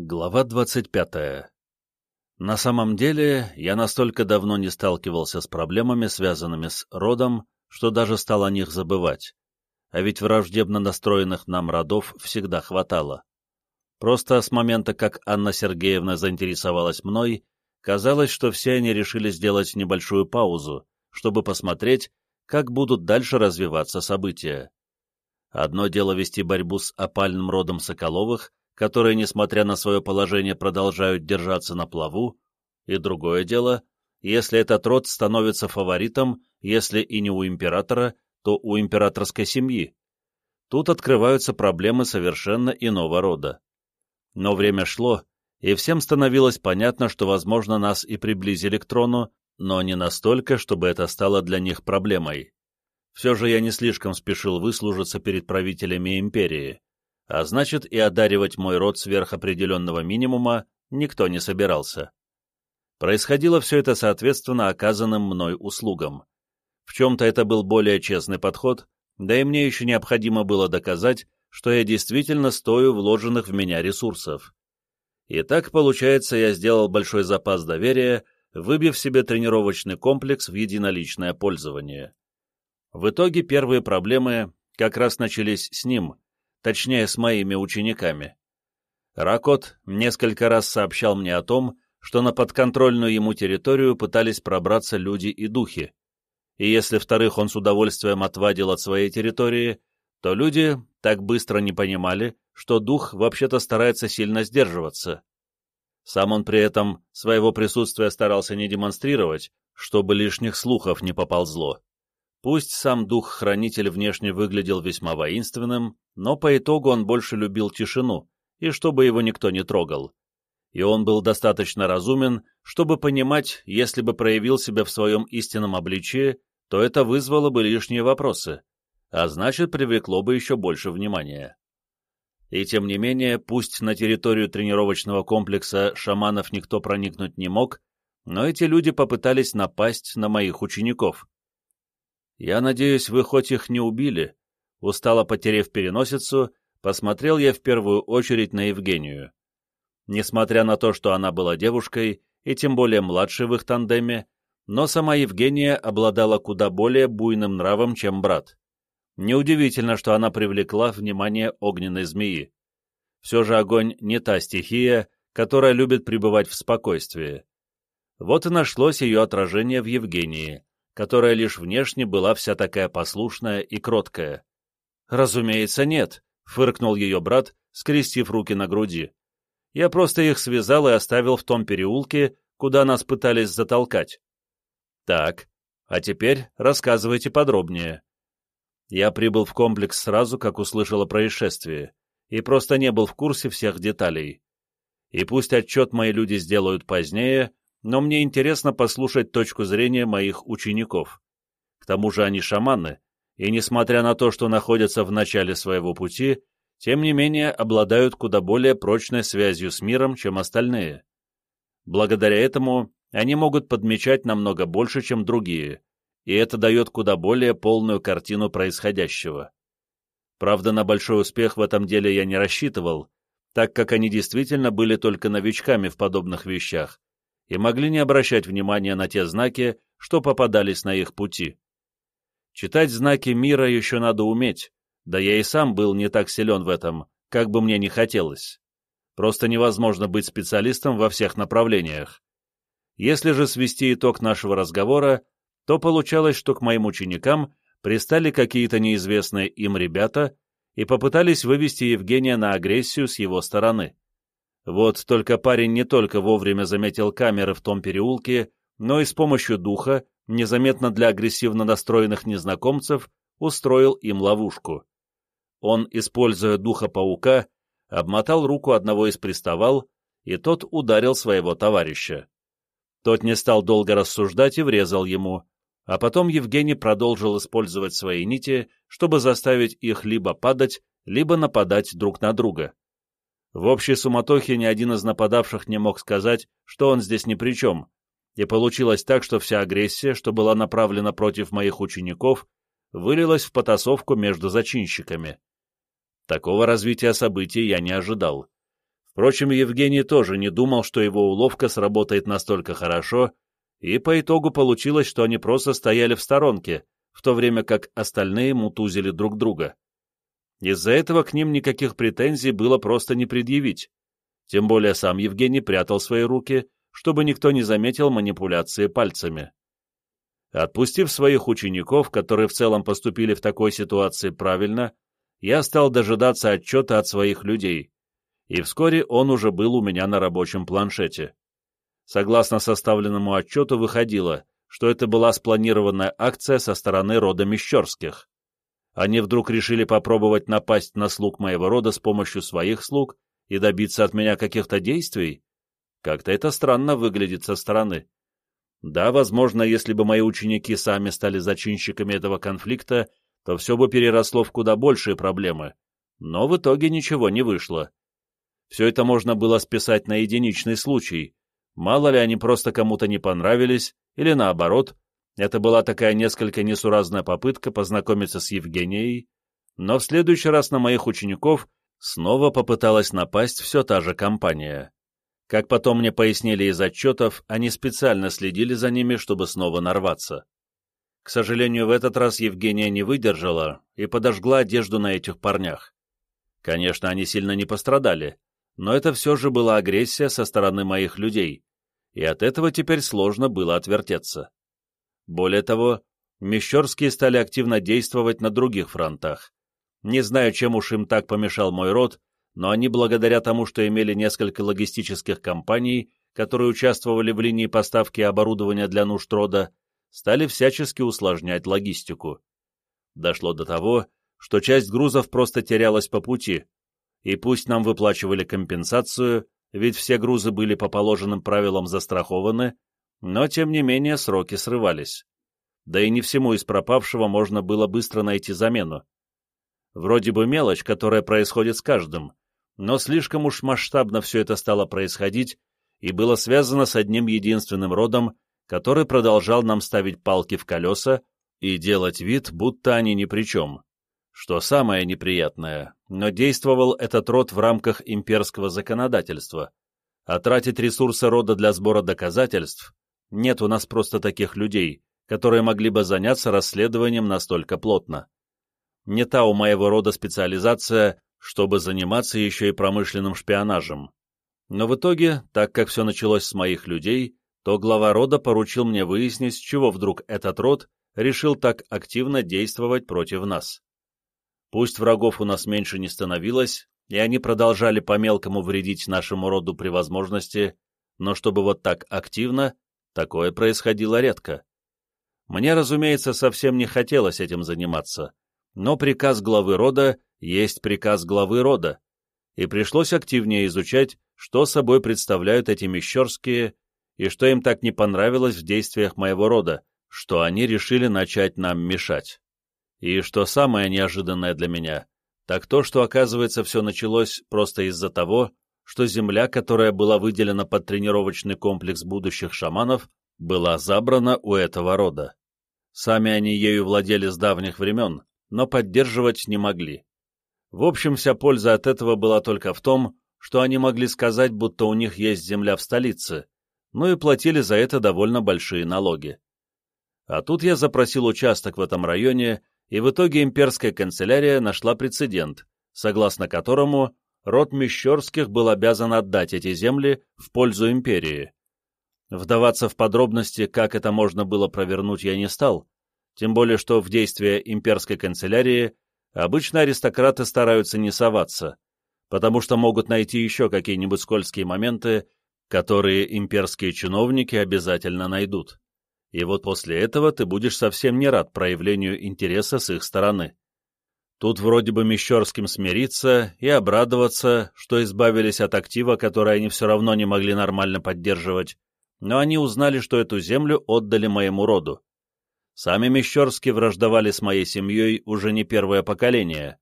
Глава 25. На самом деле, я настолько давно не сталкивался с проблемами, связанными с родом, что даже стал о них забывать. А ведь враждебно настроенных нам родов всегда хватало. Просто с момента, как Анна Сергеевна заинтересовалась мной, казалось, что все они решили сделать небольшую паузу, чтобы посмотреть, как будут дальше развиваться события. Одно дело вести борьбу с опальным родом Соколовых, которые, несмотря на свое положение, продолжают держаться на плаву, и другое дело, если этот род становится фаворитом, если и не у императора, то у императорской семьи. Тут открываются проблемы совершенно иного рода. Но время шло, и всем становилось понятно, что, возможно, нас и приблизили к трону, но не настолько, чтобы это стало для них проблемой. Все же я не слишком спешил выслужиться перед правителями империи а значит и одаривать мой род сверх определенного минимума никто не собирался. Происходило все это соответственно оказанным мной услугам. В чем-то это был более честный подход, да и мне еще необходимо было доказать, что я действительно стою вложенных в меня ресурсов. И так, получается, я сделал большой запас доверия, выбив себе тренировочный комплекс в единоличное пользование. В итоге первые проблемы как раз начались с ним, точнее с моими учениками. Ракот несколько раз сообщал мне о том, что на подконтрольную ему территорию пытались пробраться люди и духи, и если вторых он с удовольствием отвадил от своей территории, то люди так быстро не понимали, что дух вообще-то старается сильно сдерживаться. Сам он при этом своего присутствия старался не демонстрировать, чтобы лишних слухов не поползло. Пусть сам дух-хранитель внешне выглядел весьма воинственным, но по итогу он больше любил тишину, и чтобы его никто не трогал. И он был достаточно разумен, чтобы понимать, если бы проявил себя в своем истинном обличии, то это вызвало бы лишние вопросы, а значит, привлекло бы еще больше внимания. И тем не менее, пусть на территорию тренировочного комплекса шаманов никто проникнуть не мог, но эти люди попытались напасть на моих учеников. «Я надеюсь, вы хоть их не убили?» Устало потерев переносицу, посмотрел я в первую очередь на Евгению. Несмотря на то, что она была девушкой, и тем более младшей в их тандеме, но сама Евгения обладала куда более буйным нравом, чем брат. Неудивительно, что она привлекла внимание огненной змеи. Все же огонь не та стихия, которая любит пребывать в спокойствии. Вот и нашлось ее отражение в Евгении, которая лишь внешне была вся такая послушная и кроткая. «Разумеется, нет», — фыркнул ее брат, скрестив руки на груди. «Я просто их связал и оставил в том переулке, куда нас пытались затолкать». «Так, а теперь рассказывайте подробнее». Я прибыл в комплекс сразу, как услышал о происшествии, и просто не был в курсе всех деталей. И пусть отчет мои люди сделают позднее, но мне интересно послушать точку зрения моих учеников. К тому же они шаманы, и, несмотря на то, что находятся в начале своего пути, тем не менее обладают куда более прочной связью с миром, чем остальные. Благодаря этому они могут подмечать намного больше, чем другие, и это дает куда более полную картину происходящего. Правда, на большой успех в этом деле я не рассчитывал, так как они действительно были только новичками в подобных вещах, и могли не обращать внимания на те знаки, что попадались на их пути. Читать знаки мира еще надо уметь, да я и сам был не так силен в этом, как бы мне не хотелось. Просто невозможно быть специалистом во всех направлениях. Если же свести итог нашего разговора, то получалось, что к моим ученикам пристали какие-то неизвестные им ребята и попытались вывести Евгения на агрессию с его стороны. Вот только парень не только вовремя заметил камеры в том переулке, но и с помощью духа, незаметно для агрессивно настроенных незнакомцев, устроил им ловушку. Он, используя духа паука, обмотал руку одного из приставал, и тот ударил своего товарища. Тот не стал долго рассуждать и врезал ему, а потом Евгений продолжил использовать свои нити, чтобы заставить их либо падать, либо нападать друг на друга. В общей суматохе ни один из нападавших не мог сказать, что он здесь ни при чем, и получилось так, что вся агрессия, что была направлена против моих учеников, вылилась в потасовку между зачинщиками. Такого развития событий я не ожидал. Впрочем, Евгений тоже не думал, что его уловка сработает настолько хорошо, и по итогу получилось, что они просто стояли в сторонке, в то время как остальные мутузили друг друга. Из-за этого к ним никаких претензий было просто не предъявить. Тем более сам Евгений прятал свои руки, чтобы никто не заметил манипуляции пальцами. Отпустив своих учеников, которые в целом поступили в такой ситуации правильно, я стал дожидаться отчета от своих людей, и вскоре он уже был у меня на рабочем планшете. Согласно составленному отчету выходило, что это была спланированная акция со стороны рода Мещерских. Они вдруг решили попробовать напасть на слуг моего рода с помощью своих слуг и добиться от меня каких-то действий? Как-то это странно выглядит со стороны. Да, возможно, если бы мои ученики сами стали зачинщиками этого конфликта, то все бы переросло в куда большие проблемы. Но в итоге ничего не вышло. Все это можно было списать на единичный случай. Мало ли они просто кому-то не понравились, или наоборот, это была такая несколько несуразная попытка познакомиться с Евгенией, но в следующий раз на моих учеников снова попыталась напасть все та же компания. Как потом мне пояснили из отчетов, они специально следили за ними, чтобы снова нарваться. К сожалению, в этот раз Евгения не выдержала и подожгла одежду на этих парнях. Конечно, они сильно не пострадали, но это все же была агрессия со стороны моих людей, и от этого теперь сложно было отвертеться. Более того, Мещерские стали активно действовать на других фронтах. Не знаю, чем уж им так помешал мой род, но они благодаря тому, что имели несколько логистических компаний, которые участвовали в линии поставки оборудования для нужд рода, стали всячески усложнять логистику. Дошло до того, что часть грузов просто терялась по пути, и пусть нам выплачивали компенсацию, ведь все грузы были по положенным правилам застрахованы, но тем не менее сроки срывались. Да и не всему из пропавшего можно было быстро найти замену. Вроде бы мелочь, которая происходит с каждым, но слишком уж масштабно все это стало происходить и было связано с одним единственным родом, который продолжал нам ставить палки в колеса и делать вид, будто они ни при чем. Что самое неприятное, но действовал этот род в рамках имперского законодательства, а тратить ресурсы рода для сбора доказательств нет у нас просто таких людей, которые могли бы заняться расследованием настолько плотно. Не та у моего рода специализация, чтобы заниматься еще и промышленным шпионажем. Но в итоге, так как все началось с моих людей, то глава рода поручил мне выяснить, с чего вдруг этот род решил так активно действовать против нас. Пусть врагов у нас меньше не становилось, и они продолжали по-мелкому вредить нашему роду при возможности, но чтобы вот так активно, такое происходило редко. Мне, разумеется, совсем не хотелось этим заниматься, но приказ главы рода есть приказ главы рода, и пришлось активнее изучать, что собой представляют эти мещерские и что им так не понравилось в действиях моего рода, что они решили начать нам мешать. И что самое неожиданное для меня, так то, что, оказывается, все началось просто из-за того, что земля, которая была выделена под тренировочный комплекс будущих шаманов, была забрана у этого рода. Сами они ею владели с давних времен, но поддерживать не могли. В общем, вся польза от этого была только в том, что они могли сказать, будто у них есть земля в столице, ну и платили за это довольно большие налоги. А тут я запросил участок в этом районе, и в итоге имперская канцелярия нашла прецедент, согласно которому род Мещерских был обязан отдать эти земли в пользу империи. Вдаваться в подробности, как это можно было провернуть, я не стал, тем более что в действия имперской канцелярии Обычно аристократы стараются не соваться, потому что могут найти еще какие-нибудь скользкие моменты, которые имперские чиновники обязательно найдут. И вот после этого ты будешь совсем не рад проявлению интереса с их стороны. Тут вроде бы Мещерским смириться и обрадоваться, что избавились от актива, который они все равно не могли нормально поддерживать, но они узнали, что эту землю отдали моему роду. Сами Мещерские враждовали с моей семьей уже не первое поколение,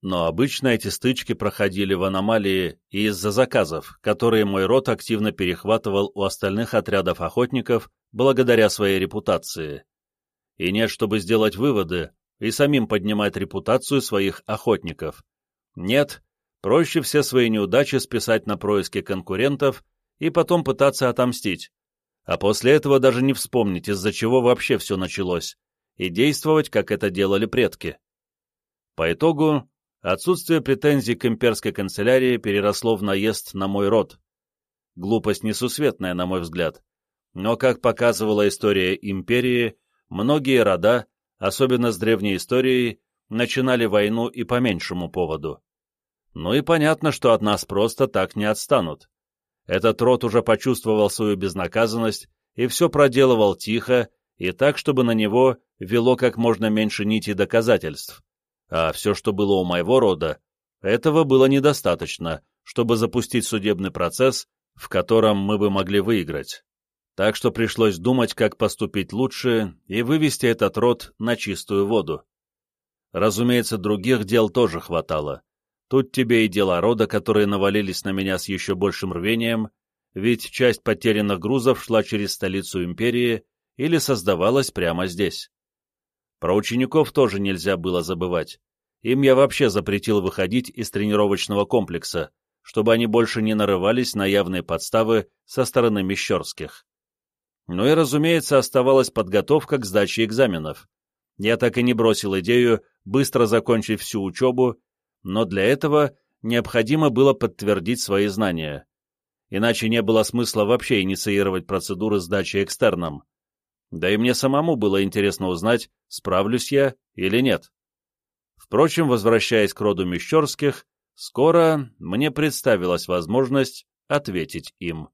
но обычно эти стычки проходили в аномалии из-за заказов, которые мой род активно перехватывал у остальных отрядов охотников благодаря своей репутации. И нет, чтобы сделать выводы и самим поднимать репутацию своих охотников. Нет, Проще все свои неудачи списать на происки конкурентов и потом пытаться отомстить, а после этого даже не вспомнить, из-за чего вообще все началось, и действовать, как это делали предки. По итогу, отсутствие претензий к имперской канцелярии переросло в наезд на мой род. Глупость несусветная, на мой взгляд. Но, как показывала история империи, многие рода, особенно с древней историей, начинали войну и по меньшему поводу. Ну и понятно, что от нас просто так не отстанут. Этот род уже почувствовал свою безнаказанность и все проделывал тихо и так, чтобы на него вело как можно меньше нитей доказательств. А все, что было у моего рода, этого было недостаточно, чтобы запустить судебный процесс, в котором мы бы могли выиграть. Так что пришлось думать, как поступить лучше и вывести этот род на чистую воду. Разумеется, других дел тоже хватало. Тут тебе и дела рода, которые навалились на меня с еще большим рвением, ведь часть потерянных грузов шла через столицу империи или создавалась прямо здесь. Про учеников тоже нельзя было забывать. Им я вообще запретил выходить из тренировочного комплекса, чтобы они больше не нарывались на явные подставы со стороны Мещерских. Ну и, разумеется, оставалась подготовка к сдаче экзаменов. Я так и не бросил идею быстро закончить всю учебу но для этого необходимо было подтвердить свои знания. Иначе не было смысла вообще инициировать процедуры сдачи экстерном. Да и мне самому было интересно узнать, справлюсь я или нет. Впрочем, возвращаясь к роду Мещерских, скоро мне представилась возможность ответить им.